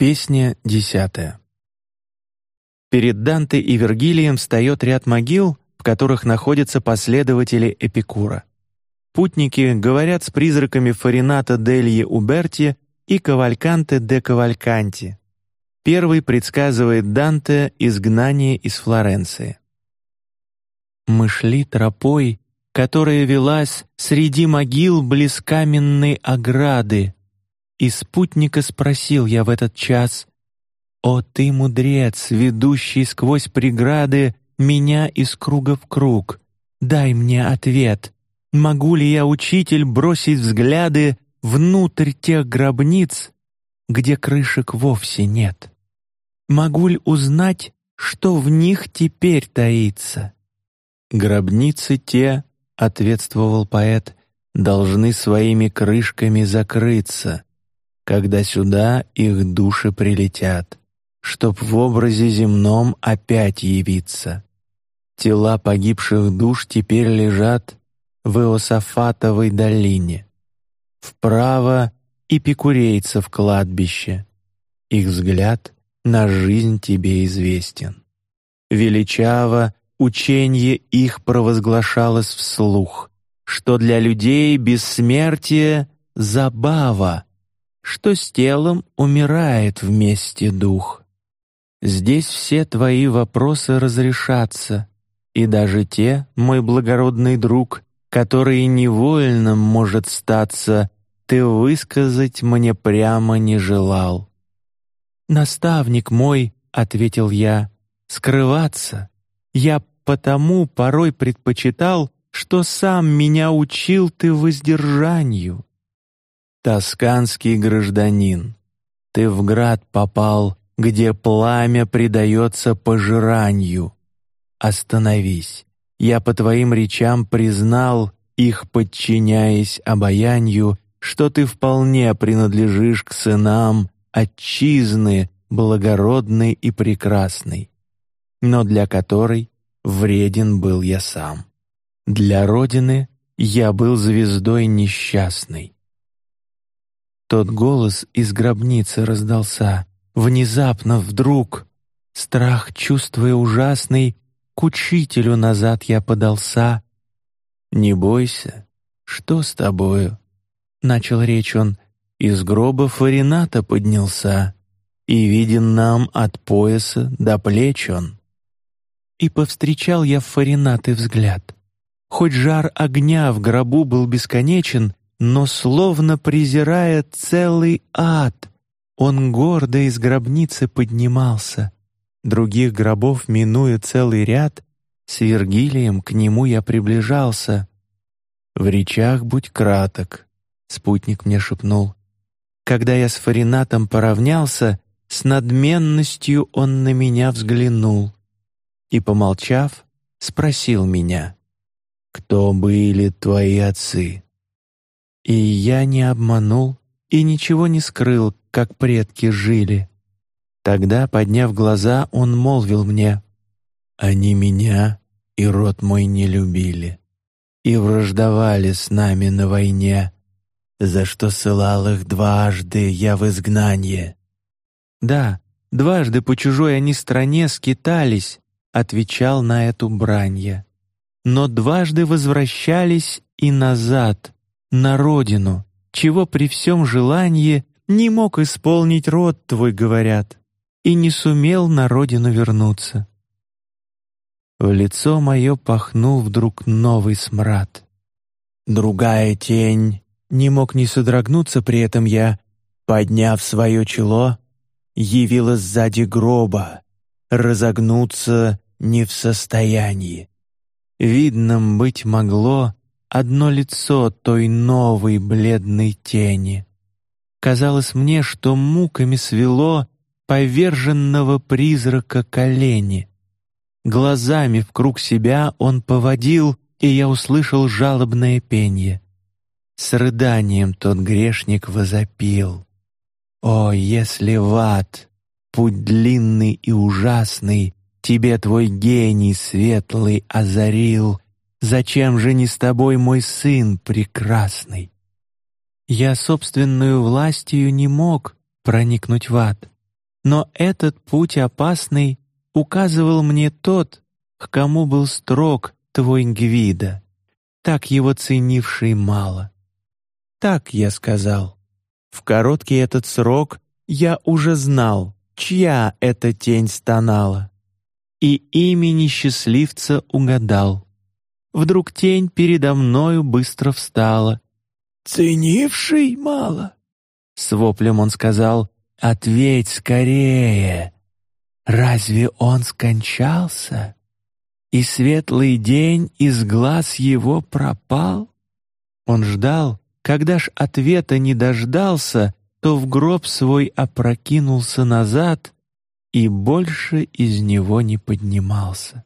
Песня десятая. Перед Данте и Вергилием встает ряд могил, в которых находятся последователи Эпикура. Путники говорят с призраками Фарината дельи Уберти и Кавальканте де Кавальканти. Первый предсказывает Данте изгнание из Флоренции. Мы шли тропой, которая велась среди могил близ каменной ограды, и спутника спросил я в этот час: "О ты мудрец, ведущий сквозь преграды меня из круга в круг, дай мне ответ. Могу ли я, учитель, бросить взгляды внутрь тех гробниц, где крышек вовсе нет? Могу ли узнать, что в них теперь таится?" Гробницы те, ответствовал поэт, должны своими крышками закрыться когда сюда их души прилетят, чтоб в образе земном опять явиться. Тела погибших душ теперь лежат в Иосафатовой долине. Вправо эпикурейцев кладбище. Их взгляд на жизнь тебе известен. Величаво учение их провозглашалось вслух, что для людей бессмертие забава, что с телом умирает вместе дух. Здесь все твои вопросы разрешатся, и даже те, мой благородный друг, которые невольно может статься, ты высказать мне прямо не желал. Наставник мой, ответил я, скрываться. Я потому порой предпочитал, что сам меня учил ты воздержанию. Тосканский гражданин, ты в град попал, где пламя предается пожиранию. Остановись, я по твоим речам признал, их подчиняясь обаянию, что ты вполне принадлежишь к сынам отчизны благородной и прекрасной, но для которой вреден был я сам. Для родины я был звездой несчастной. Тот голос из гробницы раздался внезапно, вдруг. Страх, чувствуя ужасный, к учителю назад я подался. Не бойся, что с тобою? Начал речь он. Из гроба Фарината поднялся, и виден нам от пояса до плеч он. И повстречал я Фаринаты взгляд. Хоть жар огня в гробу был бесконечен, но словно презирая целый ад, он гордо из гробницы поднимался. Других гробов минуя целый ряд, с Вергилием к нему я приближался. В речах будь краток, спутник мне шепнул. Когда я с Фаринатом поравнялся, с надменностью он на меня взглянул и, помолчав, спросил меня: "Кто были твои отцы?" И я не обманул и ничего не скрыл, как предки жили. Тогда, подняв глаза, он молвил мне: "Они меня и род мой не любили и враждовали с нами на войне, за что ссылал их дважды я в изгнание. Да, дважды по чужой они стране скитались, отвечал на эту бранья, но дважды возвращались и назад, на родину, чего при всем желании не мог исполнить род твой, говорят, и не сумел на родину вернуться. В лицо мое пахнул вдруг новый смрад. Другая тень не мог не содрогнуться при этом я, подняв свое чело, явилась сзади гроба, разогнуться не в состоянии. Видным быть могло, одно лицо той новой бледной тени. Казалось мне, что муками свело поверженного призрака колени. Глазами в круг себя он поводил, и я услышал жалобное пение. С рыданием тот грешник возопил: "О, если в ад, путь длинный и ужасный, тебе твой гений светлый озарил, Зачем же не с тобой мой сын прекрасный? Я собственную властью не мог проникнуть в ад, но этот путь опасный указывал мне тот, к кому был строг твой Гвида, так его ценивший мало. Так я сказал. В короткий этот срок я уже знал, чья эта тень стонала, и имени счастливца угадал. Вдруг тень передо мною быстро встала. «Ценивший мало?» С воплем он сказал, «Ответь скорее! Разве он скончался?» И светлый день из глаз его пропал? Он ждал, когда ж ответа не дождался, то в гроб свой опрокинулся назад и больше из него не поднимался.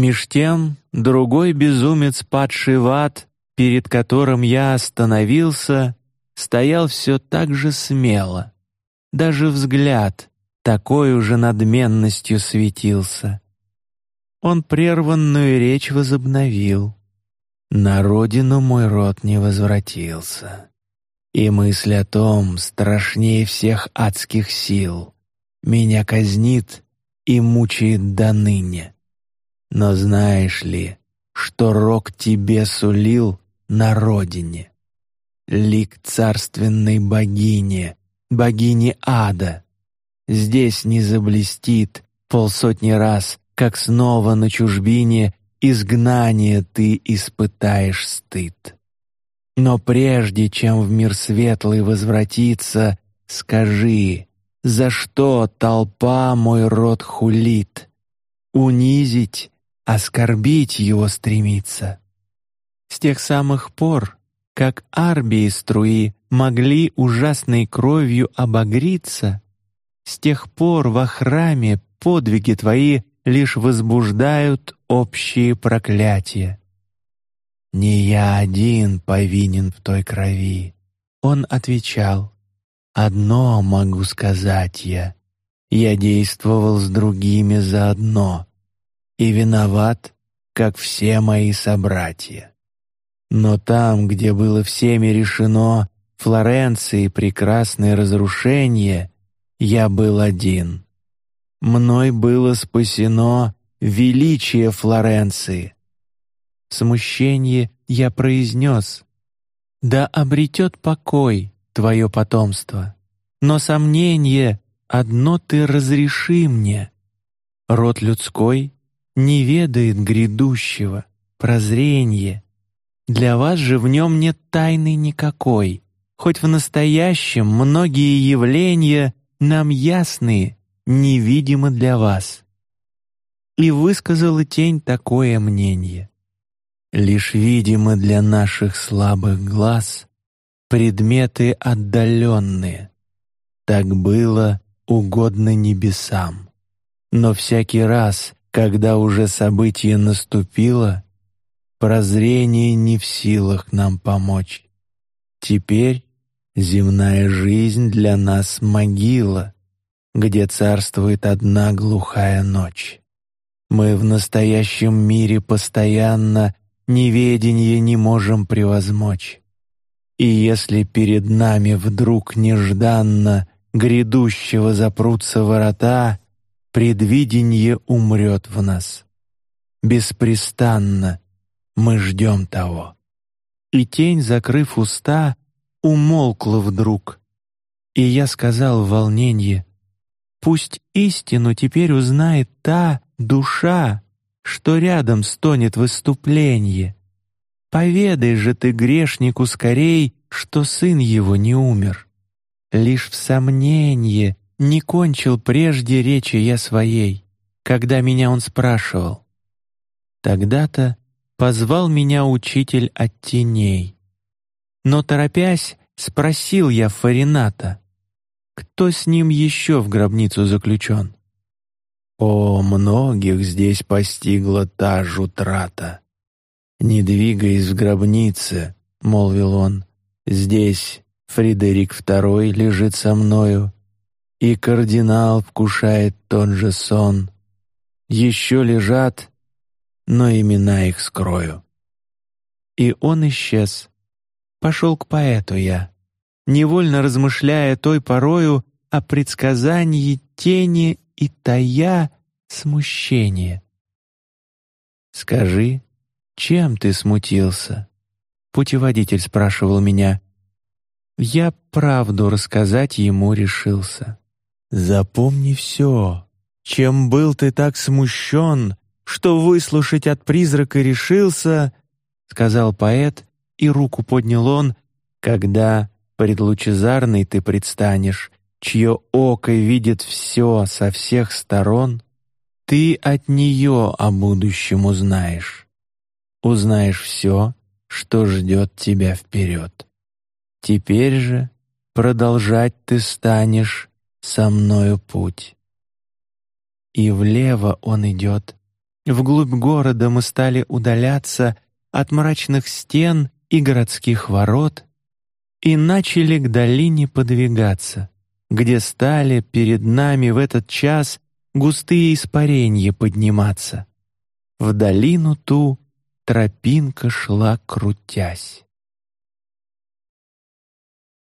Меж тем другой безумец, падший в ад, перед которым я остановился, стоял все так же смело. Даже взгляд такой уже надменностью светился. Он прерванную речь возобновил. На родину мой род не возвратился. И мысль о том страшнее всех адских сил меня казнит и мучает до ныне. Но знаешь ли, что рок тебе сулил на родине? Лик царственной богини, богини ада. Здесь не заблестит полсотни раз, как снова на чужбине изгнание ты испытаешь стыд. Но прежде чем в мир светлый возвратиться, скажи, за что толпа мой род хулит? Унизить оскорбить его стремится. С тех самых пор, как арбии струи могли ужасной кровью обогриться, с тех пор во храме подвиги твои лишь возбуждают общие проклятия. Не я один повинен в той крови. Он отвечал: Одно могу сказать я: я действовал с другими заодно и виноват, как все мои собратья. Но там, где было всеми решено Флоренции прекрасное разрушение, я был один. Мной было спасено величие Флоренции. Смущение я произнес: да обретет покой твое потомство. Но сомнение одно ты разреши мне. Род людской не ведает грядущего, прозрения. Для вас же в нем нет тайны никакой, хоть в настоящем многие явления нам ясные, невидимы для вас. И высказала тень такое мнение. Лишь видимы для наших слабых глаз предметы отдаленные. Так было угодно небесам. Но всякий раз, когда уже событие наступило, прозрение не в силах нам помочь. Теперь земная жизнь для нас могила, где царствует одна глухая ночь. Мы в настоящем мире постоянно неведение не можем превозмочь. И если перед нами вдруг нежданно грядущего запрутся ворота, предвидение умрет в нас. Беспрестанно мы ждем того. И тень, закрыв уста, умолкла вдруг. И я сказал в волнении: пусть истину теперь узнает та душа, что рядом стонет выступление. Поведай же ты грешнику скорей, что сын его не умер. Лишь в сомнении не кончил прежде речи я своей, когда меня он спрашивал. Тогда-то позвал меня учитель от теней. Но торопясь, спросил я Фарината, кто с ним еще в гробницу заключен. О, многих здесь постигла та же утрата. Не двигаясь в гробнице, молвил он, здесь Фредерик II лежит со мною, и кардинал вкушает тот же сон. Еще лежат, но имена их скрою. И он исчез. Пошел к поэту я, невольно размышляя той порою, о предсказании тени и тая смущение. Скажи, чем ты смутился? Путеводитель спрашивал меня. Я правду рассказать ему решился. Запомни все. Чем был ты так смущен, что выслушать от призрака решился, сказал поэт, и руку поднял он, когда пред лучезарной ты предстанешь, чье око видит все со всех сторон, ты от нее о будущем узнаешь, узнаешь все, что ждет тебя вперед. Теперь же продолжать ты станешь со мною путь. И влево он идет. Вглубь города мы стали удаляться от мрачных стен и городских ворот и начали к долине подвигаться, где стали перед нами в этот час густые испарения подниматься. В долину ту тропинка шла крутясь.